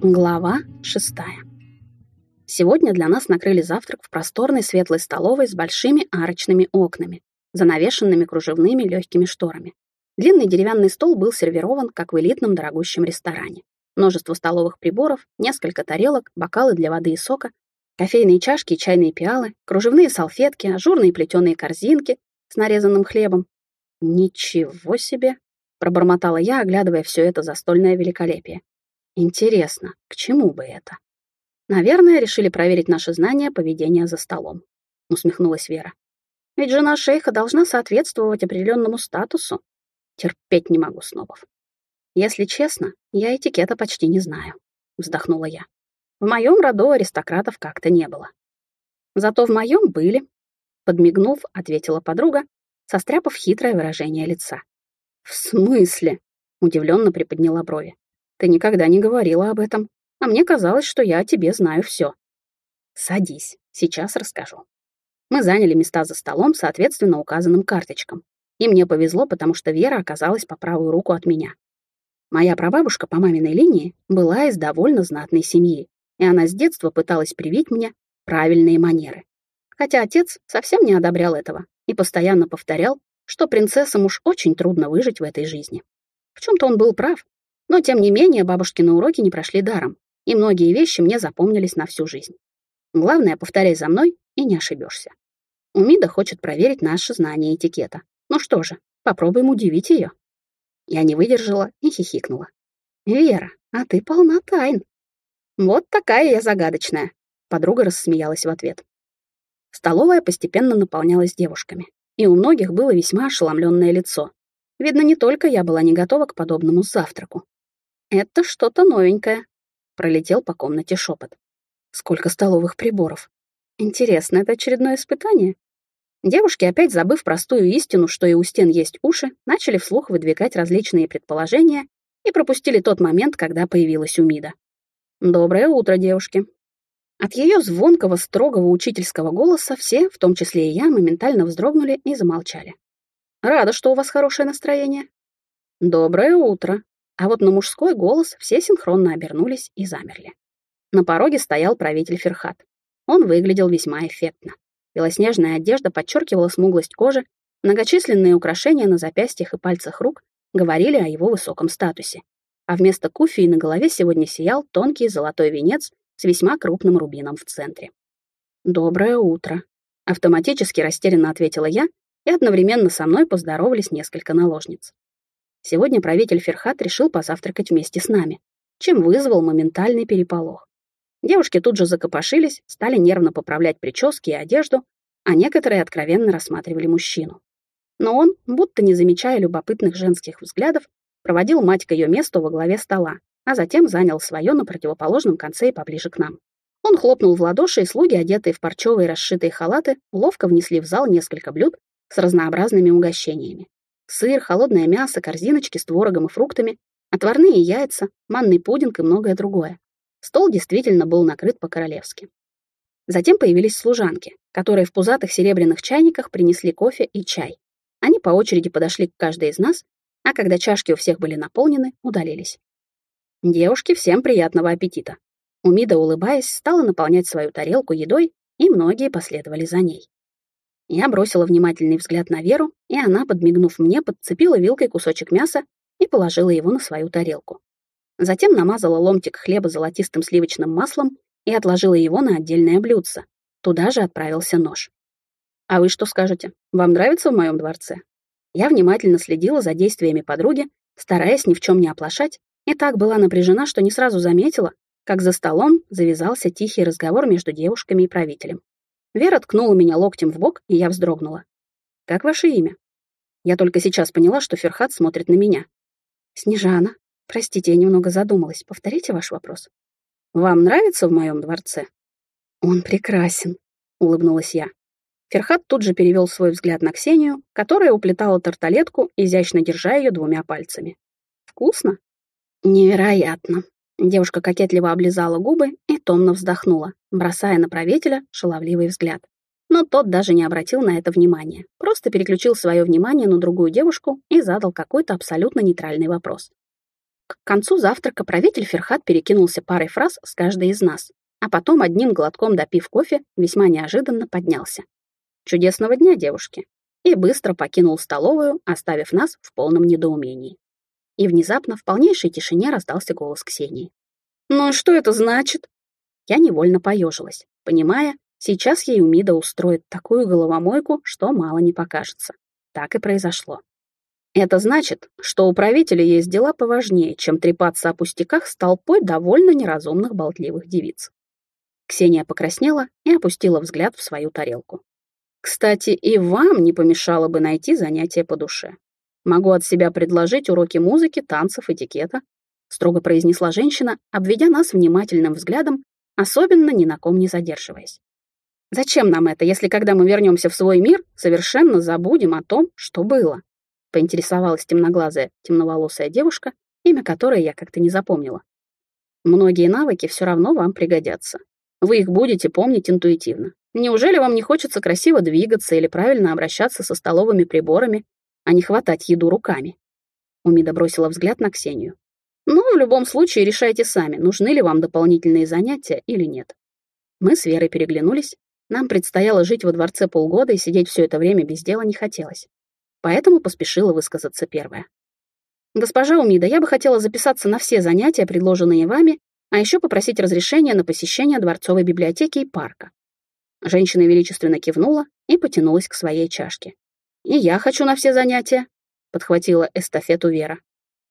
Глава шестая. Сегодня для нас накрыли завтрак в просторной светлой столовой с большими арочными окнами, занавешенными кружевными легкими шторами. Длинный деревянный стол был сервирован, как в элитном дорогущем ресторане. Множество столовых приборов, несколько тарелок, бокалы для воды и сока, кофейные чашки и чайные пиалы, кружевные салфетки, ажурные плетеные корзинки с нарезанным хлебом. «Ничего себе!» — пробормотала я, оглядывая все это застольное великолепие. Интересно, к чему бы это? Наверное, решили проверить наши знания поведения за столом. Усмехнулась Вера. Ведь жена шейха должна соответствовать определенному статусу. Терпеть не могу снобов. Если честно, я этикета почти не знаю. Вздохнула я. В моем роду аристократов как-то не было. Зато в моем были. Подмигнув, ответила подруга, состряпав хитрое выражение лица. «В смысле?» — удивленно приподняла брови. Ты никогда не говорила об этом, а мне казалось, что я о тебе знаю все. Садись, сейчас расскажу. Мы заняли места за столом, соответственно, указанным карточкам. И мне повезло, потому что Вера оказалась по правую руку от меня. Моя прабабушка по маминой линии была из довольно знатной семьи, и она с детства пыталась привить мне правильные манеры. Хотя отец совсем не одобрял этого и постоянно повторял, что принцессам уж очень трудно выжить в этой жизни. В чем-то он был прав, но, тем не менее, бабушкины уроки не прошли даром, и многие вещи мне запомнились на всю жизнь. Главное, повторяй за мной, и не ошибешься. Умида хочет проверить наше знание этикета. Ну что же, попробуем удивить ее. Я не выдержала и хихикнула. «Вера, а ты полна тайн». «Вот такая я загадочная», — подруга рассмеялась в ответ. Столовая постепенно наполнялась девушками, и у многих было весьма ошеломленное лицо. Видно, не только я была не готова к подобному завтраку. «Это что-то новенькое», — пролетел по комнате шепот. «Сколько столовых приборов? Интересно, это очередное испытание?» Девушки, опять забыв простую истину, что и у стен есть уши, начали вслух выдвигать различные предположения и пропустили тот момент, когда появилась Умида. «Доброе утро, девушки!» От ее звонкого, строгого учительского голоса все, в том числе и я, моментально вздрогнули и замолчали. «Рада, что у вас хорошее настроение». «Доброе утро!» А вот на мужской голос все синхронно обернулись и замерли. На пороге стоял правитель Ферхат. Он выглядел весьма эффектно. Белоснежная одежда подчеркивала смуглость кожи, многочисленные украшения на запястьях и пальцах рук говорили о его высоком статусе. А вместо куфии на голове сегодня сиял тонкий золотой венец с весьма крупным рубином в центре. «Доброе утро», — автоматически растерянно ответила я, и одновременно со мной поздоровались несколько наложниц. Сегодня правитель Ферхат решил позавтракать вместе с нами, чем вызвал моментальный переполох. Девушки тут же закопошились, стали нервно поправлять прически и одежду, а некоторые откровенно рассматривали мужчину. Но он, будто не замечая любопытных женских взглядов, проводил мать к ее месту во главе стола, а затем занял свое на противоположном конце и поближе к нам. Он хлопнул в ладоши, и слуги, одетые в парчевые расшитые халаты, ловко внесли в зал несколько блюд с разнообразными угощениями. Сыр, холодное мясо, корзиночки с творогом и фруктами, отварные яйца, манный пудинг и многое другое. Стол действительно был накрыт по-королевски. Затем появились служанки, которые в пузатых серебряных чайниках принесли кофе и чай. Они по очереди подошли к каждой из нас, а когда чашки у всех были наполнены, удалились. Девушки, всем приятного аппетита. Умида, улыбаясь, стала наполнять свою тарелку едой, и многие последовали за ней. Я бросила внимательный взгляд на Веру, и она, подмигнув мне, подцепила вилкой кусочек мяса и положила его на свою тарелку. Затем намазала ломтик хлеба золотистым сливочным маслом и отложила его на отдельное блюдце. Туда же отправился нож. «А вы что скажете? Вам нравится в моем дворце?» Я внимательно следила за действиями подруги, стараясь ни в чем не оплошать, и так была напряжена, что не сразу заметила, как за столом завязался тихий разговор между девушками и правителем. Вера ткнула меня локтем в бок, и я вздрогнула. «Как ваше имя?» Я только сейчас поняла, что Ферхат смотрит на меня. «Снежана. Простите, я немного задумалась. Повторите ваш вопрос». «Вам нравится в моем дворце?» «Он прекрасен», — улыбнулась я. Ферхат тут же перевел свой взгляд на Ксению, которая уплетала тарталетку, изящно держа ее двумя пальцами. «Вкусно?» «Невероятно», Девушка кокетливо облизала губы и томно вздохнула, бросая на правителя шаловливый взгляд. Но тот даже не обратил на это внимания, просто переключил свое внимание на другую девушку и задал какой-то абсолютно нейтральный вопрос. К концу завтрака правитель Ферхат перекинулся парой фраз с каждой из нас, а потом, одним глотком допив кофе, весьма неожиданно поднялся. «Чудесного дня, девушки!» и быстро покинул столовую, оставив нас в полном недоумении. И внезапно в полнейшей тишине раздался голос Ксении. «Ну что это значит?» Я невольно поежилась, понимая, сейчас ей Умида устроит такую головомойку, что мало не покажется. Так и произошло. Это значит, что у правителя есть дела поважнее, чем трепаться о пустяках с толпой довольно неразумных болтливых девиц. Ксения покраснела и опустила взгляд в свою тарелку. Кстати, и вам не помешало бы найти занятие по душе. Могу от себя предложить уроки музыки, танцев, этикета, строго произнесла женщина, обведя нас внимательным взглядом, особенно ни на ком не задерживаясь. Зачем нам это, если когда мы вернемся в свой мир, совершенно забудем о том, что было? поинтересовалась темноглазая, темноволосая девушка, имя которой я как-то не запомнила. Многие навыки все равно вам пригодятся. Вы их будете помнить интуитивно. Неужели вам не хочется красиво двигаться или правильно обращаться со столовыми приборами, а не хватать еду руками? Умида бросила взгляд на Ксению. Ну, в любом случае, решайте сами, нужны ли вам дополнительные занятия или нет. Мы с Верой переглянулись. Нам предстояло жить во дворце полгода, и сидеть все это время без дела не хотелось поэтому поспешила высказаться первая. «Госпожа Умида, я бы хотела записаться на все занятия, предложенные вами, а еще попросить разрешения на посещение дворцовой библиотеки и парка». Женщина величественно кивнула и потянулась к своей чашке. «И я хочу на все занятия», — подхватила эстафету Вера.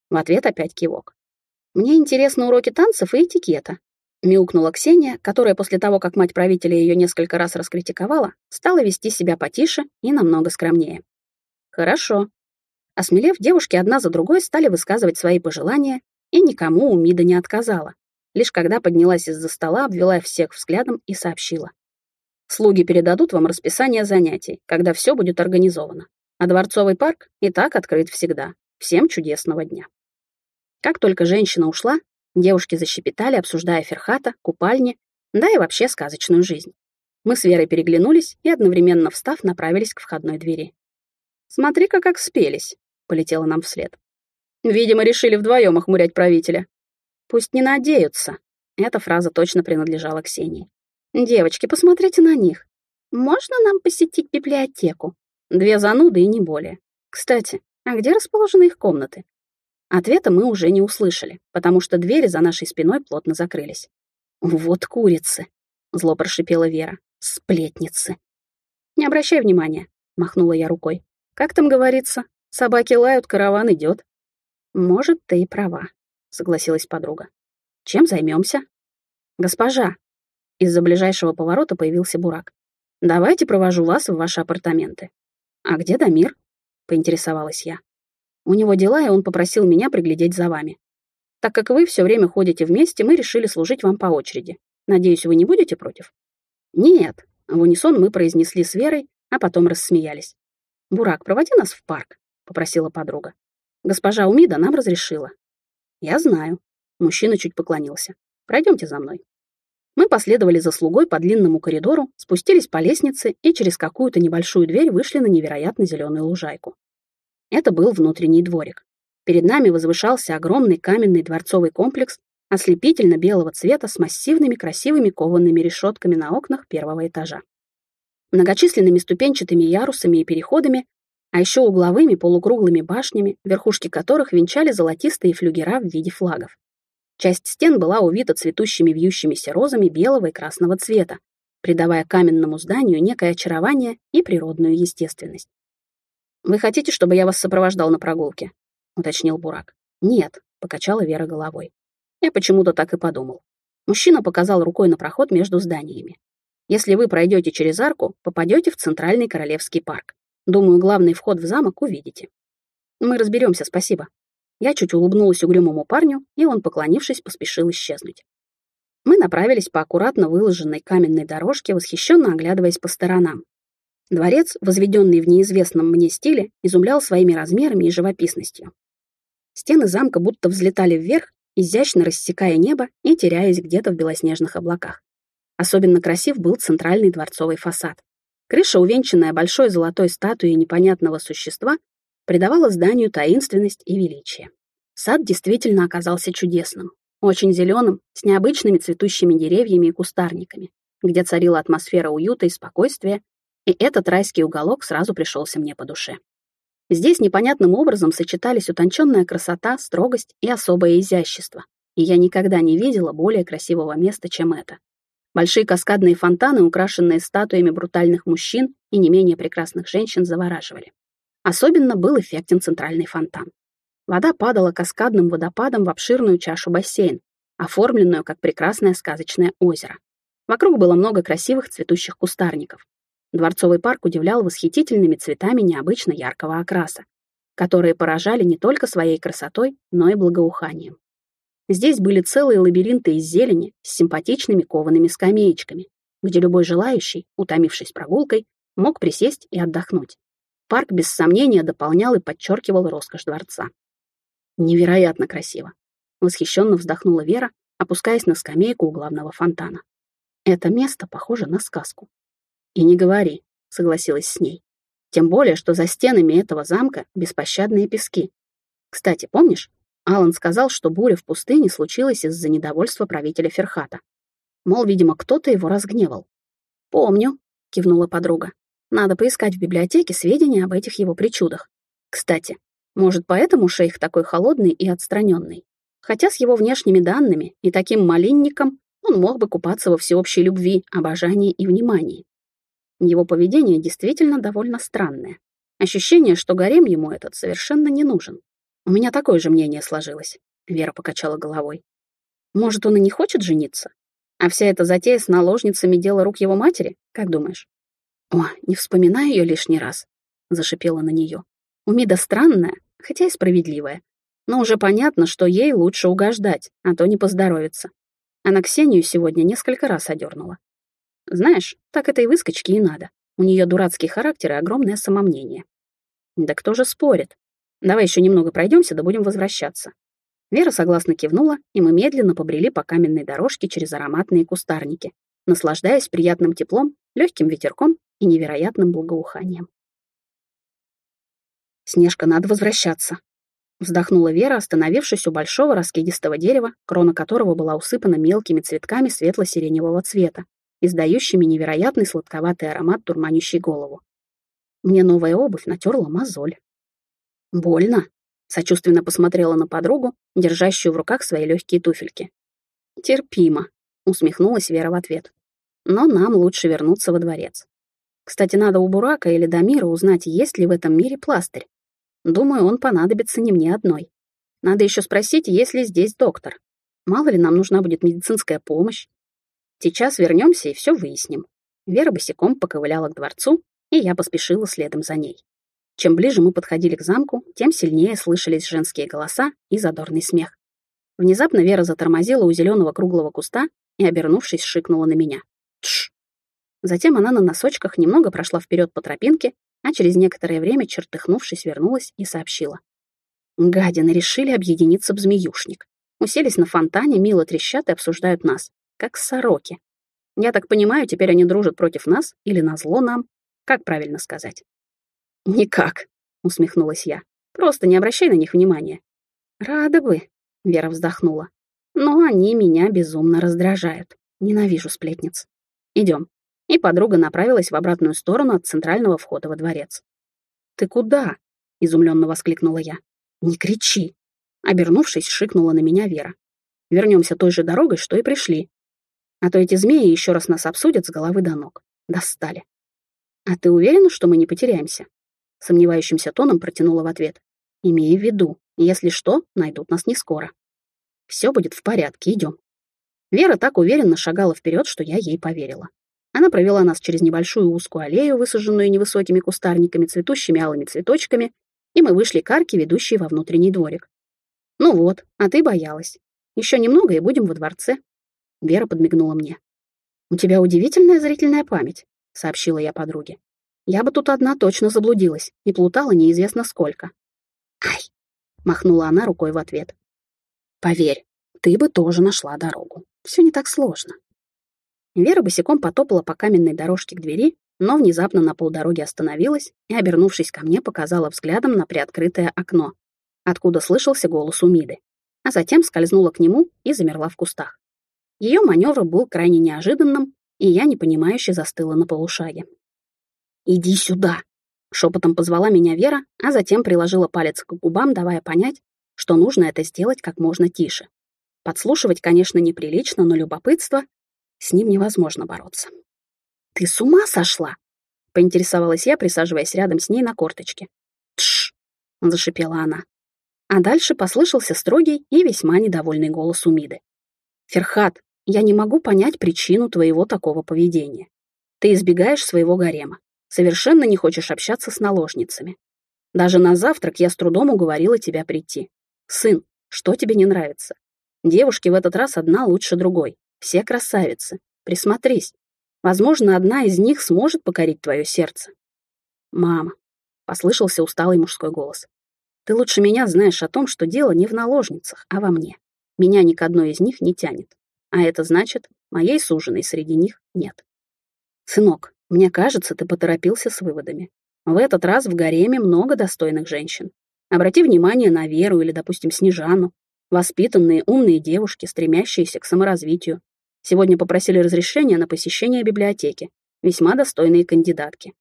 В ответ опять кивок. «Мне интересны уроки танцев и этикета», — мяукнула Ксения, которая после того, как мать правителя ее несколько раз раскритиковала, стала вести себя потише и намного скромнее. Хорошо. Осмелев, девушки одна за другой стали высказывать свои пожелания, и никому у Мида не отказала. Лишь когда поднялась из-за стола, обвела всех взглядом и сообщила. Слуги передадут вам расписание занятий, когда все будет организовано. А Дворцовый парк и так открыт всегда. Всем чудесного дня. Как только женщина ушла, девушки защепетали, обсуждая Ферхата, купальни, да и вообще сказочную жизнь. Мы с Верой переглянулись и, одновременно встав, направились к входной двери. «Смотри-ка, как спелись», — полетела нам вслед. «Видимо, решили вдвоем охмурять правителя». «Пусть не надеются». Эта фраза точно принадлежала Ксении. «Девочки, посмотрите на них. Можно нам посетить библиотеку? Две зануды и не более. Кстати, а где расположены их комнаты?» Ответа мы уже не услышали, потому что двери за нашей спиной плотно закрылись. «Вот курицы!» — зло прошипела Вера. «Сплетницы!» «Не обращай внимания», — махнула я рукой. Как там говорится, собаки лают, караван идет. Может, ты и права, согласилась подруга. Чем займемся? Госпожа. Из-за ближайшего поворота появился Бурак. Давайте провожу вас в ваши апартаменты. А где Дамир? Поинтересовалась я. У него дела, и он попросил меня приглядеть за вами. Так как вы все время ходите вместе, мы решили служить вам по очереди. Надеюсь, вы не будете против? Нет, в унисон мы произнесли с Верой, а потом рассмеялись. «Бурак, проводи нас в парк», — попросила подруга. «Госпожа Умида нам разрешила». «Я знаю». Мужчина чуть поклонился. «Пройдемте за мной». Мы последовали за слугой по длинному коридору, спустились по лестнице и через какую-то небольшую дверь вышли на невероятно зеленую лужайку. Это был внутренний дворик. Перед нами возвышался огромный каменный дворцовый комплекс ослепительно белого цвета с массивными красивыми коваными решетками на окнах первого этажа многочисленными ступенчатыми ярусами и переходами, а еще угловыми полукруглыми башнями, верхушки которых венчали золотистые флюгера в виде флагов. Часть стен была увита цветущими вьющимися розами белого и красного цвета, придавая каменному зданию некое очарование и природную естественность. «Вы хотите, чтобы я вас сопровождал на прогулке?» — уточнил Бурак. «Нет», — покачала Вера головой. Я почему-то так и подумал. Мужчина показал рукой на проход между зданиями. Если вы пройдете через арку, попадете в Центральный Королевский парк. Думаю, главный вход в замок увидите. Мы разберемся, спасибо. Я чуть улыбнулась угрюмому парню, и он, поклонившись, поспешил исчезнуть. Мы направились по аккуратно выложенной каменной дорожке, восхищенно оглядываясь по сторонам. Дворец, возведенный в неизвестном мне стиле, изумлял своими размерами и живописностью. Стены замка будто взлетали вверх, изящно рассекая небо и теряясь где-то в белоснежных облаках. Особенно красив был центральный дворцовый фасад. Крыша, увенчанная большой золотой статуей непонятного существа, придавала зданию таинственность и величие. Сад действительно оказался чудесным. Очень зеленым, с необычными цветущими деревьями и кустарниками, где царила атмосфера уюта и спокойствия, и этот райский уголок сразу пришелся мне по душе. Здесь непонятным образом сочетались утонченная красота, строгость и особое изящество, и я никогда не видела более красивого места, чем это. Большие каскадные фонтаны, украшенные статуями брутальных мужчин и не менее прекрасных женщин, завораживали. Особенно был эффектен центральный фонтан. Вода падала каскадным водопадом в обширную чашу бассейн, оформленную как прекрасное сказочное озеро. Вокруг было много красивых цветущих кустарников. Дворцовый парк удивлял восхитительными цветами необычно яркого окраса, которые поражали не только своей красотой, но и благоуханием. Здесь были целые лабиринты из зелени с симпатичными коваными скамеечками, где любой желающий, утомившись прогулкой, мог присесть и отдохнуть. Парк без сомнения дополнял и подчеркивал роскошь дворца. Невероятно красиво. Восхищенно вздохнула Вера, опускаясь на скамейку у главного фонтана. Это место похоже на сказку. И не говори, согласилась с ней. Тем более, что за стенами этого замка беспощадные пески. Кстати, помнишь, Алан сказал, что буря в пустыне случилась из-за недовольства правителя Ферхата. Мол, видимо, кто-то его разгневал. «Помню», — кивнула подруга. «Надо поискать в библиотеке сведения об этих его причудах. Кстати, может, поэтому шейх такой холодный и отстраненный? Хотя с его внешними данными и таким малинником он мог бы купаться во всеобщей любви, обожании и внимании. Его поведение действительно довольно странное. Ощущение, что гарем ему этот совершенно не нужен. У меня такое же мнение сложилось. Вера покачала головой. Может, он и не хочет жениться? А вся эта затея с наложницами — дело рук его матери? Как думаешь? О, не вспоминай ее лишний раз, — зашипела на нее. Умида странная, хотя и справедливая. Но уже понятно, что ей лучше угождать, а то не поздоровится. Она Ксению сегодня несколько раз одернула. Знаешь, так этой выскочке и надо. У нее дурацкий характер и огромное самомнение. Да кто же спорит? Давай еще немного пройдемся, да будем возвращаться. Вера согласно кивнула, и мы медленно побрели по каменной дорожке через ароматные кустарники, наслаждаясь приятным теплом, легким ветерком и невероятным благоуханием. «Снежка, надо возвращаться», — вздохнула Вера, остановившись у большого раскидистого дерева, крона которого была усыпана мелкими цветками светло-сиреневого цвета, издающими невероятный сладковатый аромат, дурманящий голову. Мне новая обувь натерла мозоль. «Больно?» — сочувственно посмотрела на подругу, держащую в руках свои легкие туфельки. «Терпимо», — усмехнулась Вера в ответ. «Но нам лучше вернуться во дворец. Кстати, надо у Бурака или Дамира узнать, есть ли в этом мире пластырь. Думаю, он понадобится не мне одной. Надо еще спросить, есть ли здесь доктор. Мало ли нам нужна будет медицинская помощь. Сейчас вернемся и все выясним». Вера босиком поковыляла к дворцу, и я поспешила следом за ней. Чем ближе мы подходили к замку, тем сильнее слышались женские голоса и задорный смех. Внезапно Вера затормозила у зеленого круглого куста и, обернувшись, шикнула на меня. Тш! Затем она на носочках немного прошла вперед по тропинке, а через некоторое время, чертыхнувшись, вернулась и сообщила. Гадины решили объединиться в змеюшник. Уселись на фонтане, мило трещат и обсуждают нас, как сороки. Я так понимаю, теперь они дружат против нас или назло нам? Как правильно сказать? «Никак», — усмехнулась я. «Просто не обращай на них внимания». «Рада бы», — Вера вздохнула. «Но они меня безумно раздражают. Ненавижу сплетниц. Идем». И подруга направилась в обратную сторону от центрального входа во дворец. «Ты куда?» — изумленно воскликнула я. «Не кричи!» Обернувшись, шикнула на меня Вера. «Вернемся той же дорогой, что и пришли. А то эти змеи еще раз нас обсудят с головы до ног. Достали. А ты уверена, что мы не потеряемся?» Сомневающимся тоном протянула в ответ. «Имея в виду, если что, найдут нас не скоро. Все будет в порядке, идем». Вера так уверенно шагала вперед, что я ей поверила. Она провела нас через небольшую узкую аллею, высаженную невысокими кустарниками, цветущими алыми цветочками, и мы вышли к арке, ведущей во внутренний дворик. «Ну вот, а ты боялась. Еще немного, и будем во дворце». Вера подмигнула мне. «У тебя удивительная зрительная память», — сообщила я подруге. Я бы тут одна точно заблудилась и плутала неизвестно сколько. «Ай!» — махнула она рукой в ответ. «Поверь, ты бы тоже нашла дорогу. Все не так сложно». Вера босиком потопала по каменной дорожке к двери, но внезапно на полдороги остановилась и, обернувшись ко мне, показала взглядом на приоткрытое окно. откуда слышался голос Умиды, а затем скользнула к нему и замерла в кустах. Ее маневр был крайне неожиданным, и я непонимающе застыла на полушаге. «Иди сюда!» — шепотом позвала меня Вера, а затем приложила палец к губам, давая понять, что нужно это сделать как можно тише. Подслушивать, конечно, неприлично, но любопытство — с ним невозможно бороться. «Ты с ума сошла?» — поинтересовалась я, присаживаясь рядом с ней на корточке. «Тш!» — зашипела она. А дальше послышался строгий и весьма недовольный голос Умиды. «Ферхат, я не могу понять причину твоего такого поведения. Ты избегаешь своего гарема, совершенно не хочешь общаться с наложницами. Даже на завтрак я с трудом уговорила тебя прийти. Сын, что тебе не нравится? Девушки в этот раз одна лучше другой. Все красавицы. Присмотрись. Возможно, одна из них сможет покорить твое сердце. Мама, послышался усталый мужской голос. Ты лучше меня знаешь о том, что дело не в наложницах, а во мне. Меня ни к одной из них не тянет. А это значит, моей суженой среди них нет. Сынок, мне кажется, ты поторопился с выводами. В этот раз в гареме много достойных женщин. Обрати внимание на Веру или, допустим, Снежану. Воспитанные, умные девушки, стремящиеся к саморазвитию. Сегодня попросили разрешения на посещение библиотеки. Весьма достойные кандидатки.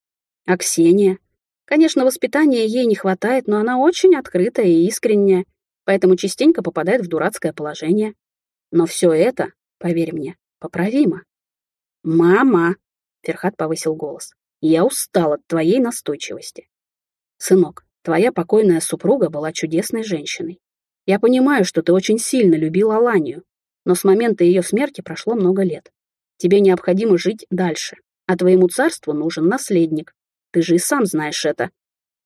А Ксения? Конечно, воспитания ей не хватает, но она очень открытая и искренняя, поэтому частенько попадает в дурацкое положение. Но все это, поверь мне, поправимо. «Мама!» — Ферхат повысил голос. «Я устал от твоей настойчивости. Сынок, твоя покойная супруга была чудесной женщиной. Я понимаю, что ты очень сильно любил Аланию, но с момента ее смерти прошло много лет. Тебе необходимо жить дальше, а твоему царству нужен наследник. Ты же и сам знаешь это.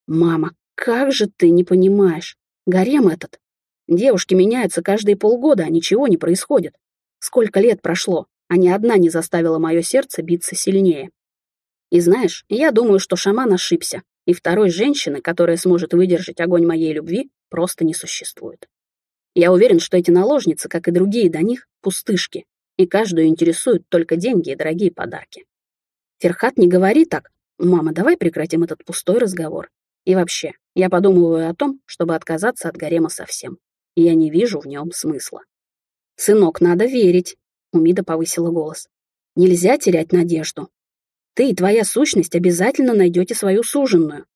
Мама, как же ты не понимаешь? Гарем этот. Девушки меняются каждые полгода, а ничего не происходит. Сколько лет прошло, а ни одна не заставила мое сердце биться сильнее. И знаешь, я думаю, что шаман ошибся, и второй женщины, которая сможет выдержать огонь моей любви, просто не существует. Я уверен, что эти наложницы, как и другие до них, пустышки, и каждую интересуют только деньги и дорогие подарки. Ферхат, не говори так. Мама, давай прекратим этот пустой разговор. И вообще, я подумываю о том, чтобы отказаться от гарема совсем. И я не вижу в нем смысла. «Сынок, надо верить», — Умида повысила голос. «Нельзя терять надежду. Ты и твоя сущность обязательно найдете свою суженную.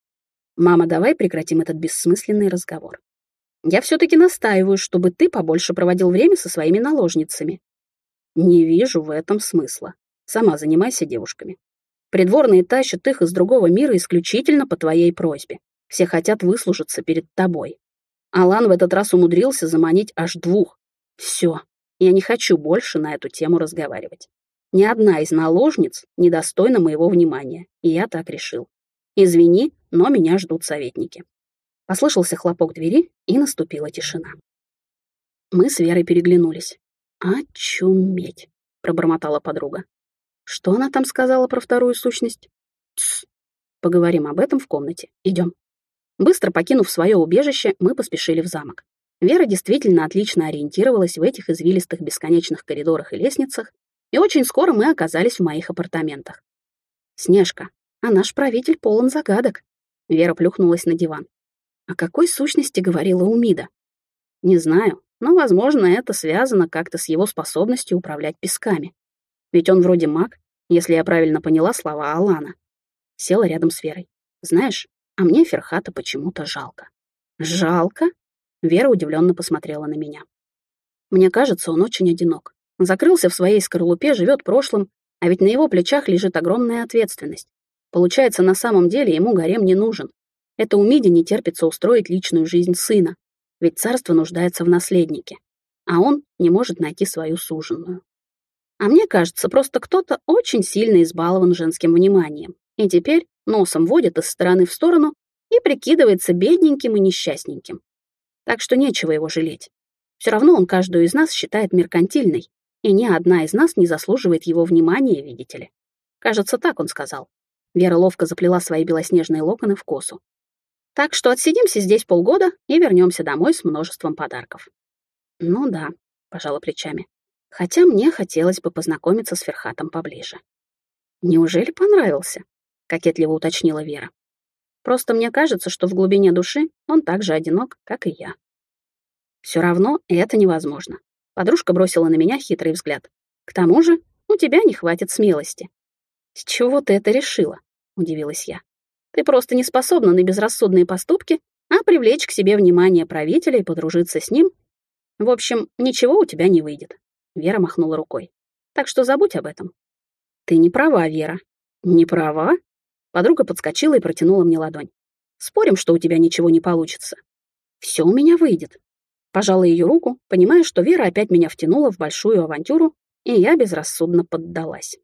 Мама, давай прекратим этот бессмысленный разговор. Я все-таки настаиваю, чтобы ты побольше проводил время со своими наложницами. Не вижу в этом смысла. Сама занимайся девушками. Придворные тащат их из другого мира исключительно по твоей просьбе. Все хотят выслужиться перед тобой. Алан в этот раз умудрился заманить аж двух. Все, я не хочу больше на эту тему разговаривать. Ни одна из наложниц недостойна моего внимания, и я так решил. Извини, но меня ждут советники. Послышался хлопок двери, и наступила тишина. Мы с Верой переглянулись. «Очуметь!» — пробормотала подруга. «Что она там сказала про вторую сущность?» «Тсс! Поговорим об этом в комнате. Идем». Быстро покинув свое убежище, мы поспешили в замок. Вера действительно отлично ориентировалась в этих извилистых бесконечных коридорах и лестницах, и очень скоро мы оказались в моих апартаментах. «Снежка, а наш правитель полон загадок». Вера плюхнулась на диван. О какой сущности говорила Умида? Не знаю, но, возможно, это связано как-то с его способностью управлять песками. Ведь он вроде маг, если я правильно поняла слова Алана. Села рядом с Верой. Знаешь, а мне Ферхата почему-то жалко. Жалко? Вера удивленно посмотрела на меня. Мне кажется, он очень одинок. Закрылся в своей скорлупе, живет прошлым, а ведь на его плечах лежит огромная ответственность. Получается, на самом деле ему гарем не нужен, это у Миди не терпится устроить личную жизнь сына, ведь царство нуждается в наследнике, а он не может найти свою суженную. А мне кажется, просто кто-то очень сильно избалован женским вниманием, и теперь носом водит из стороны в сторону и прикидывается бедненьким и несчастненьким. Так что нечего его жалеть. Все равно он каждую из нас считает меркантильной, и ни одна из нас не заслуживает его внимания, видите ли. Кажется, так он сказал. Вера ловко заплела свои белоснежные локоны в косу. Так что отсидимся здесь полгода и вернемся домой с множеством подарков. Ну да, пожала плечами. Хотя мне хотелось бы познакомиться с Ферхатом поближе. Неужели понравился? Кокетливо уточнила Вера. Просто мне кажется, что в глубине души он так же одинок, как и я. Все равно это невозможно. Подружка бросила на меня хитрый взгляд. К тому же у тебя не хватит смелости. С чего ты это решила? Удивилась я. Ты просто не способна на безрассудные поступки, а привлечь к себе внимание правителя и подружиться с ним. В общем, ничего у тебя не выйдет. Вера махнула рукой. Так что забудь об этом. Ты не права, Вера. Не права? Подруга подскочила и протянула мне ладонь. Спорим, что у тебя ничего не получится. Все у меня выйдет. Пожала ее руку, понимая, что Вера опять меня втянула в большую авантюру, и я безрассудно поддалась.